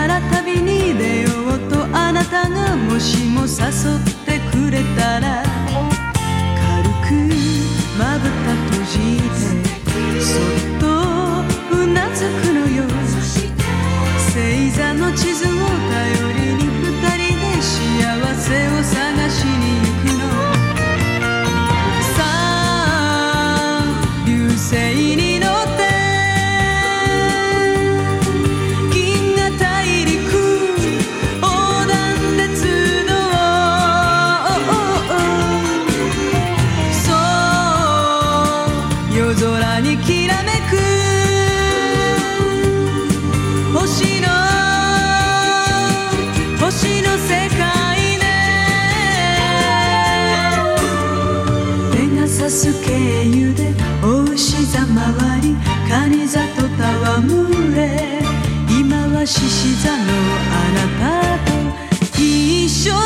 なら旅に出ようとあなたがもしも誘ってくれたらス経由でお牛座回り蟹座と戯れ。今は獅子座のあなたと一緒に。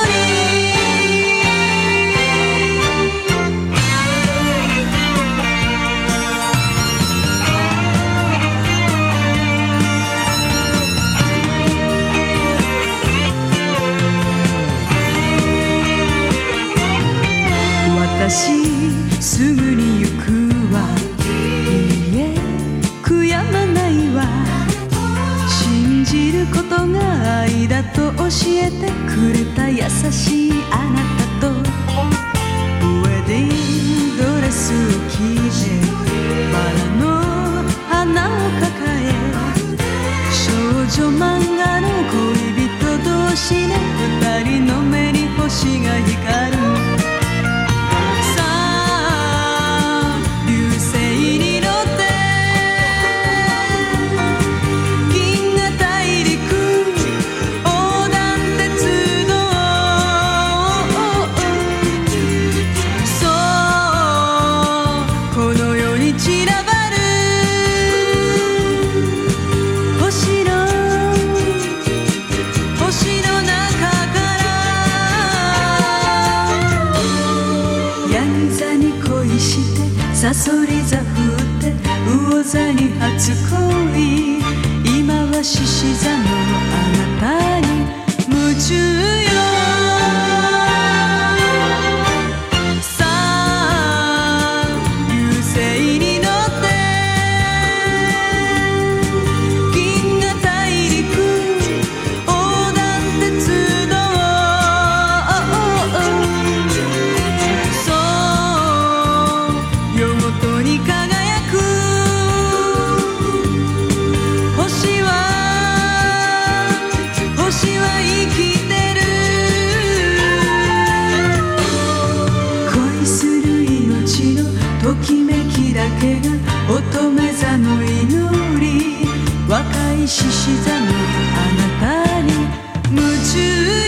私ることが愛だと教えてくれた優しいあなたと。ウェディングドレスを着てバラの花を抱え少女漫画の恋人同士ね二人の目に星が光る。そり座振って魚座に初恋。今は獅子座のあなたに夢中乙女座の祈り若い獅子座のあなたに夢中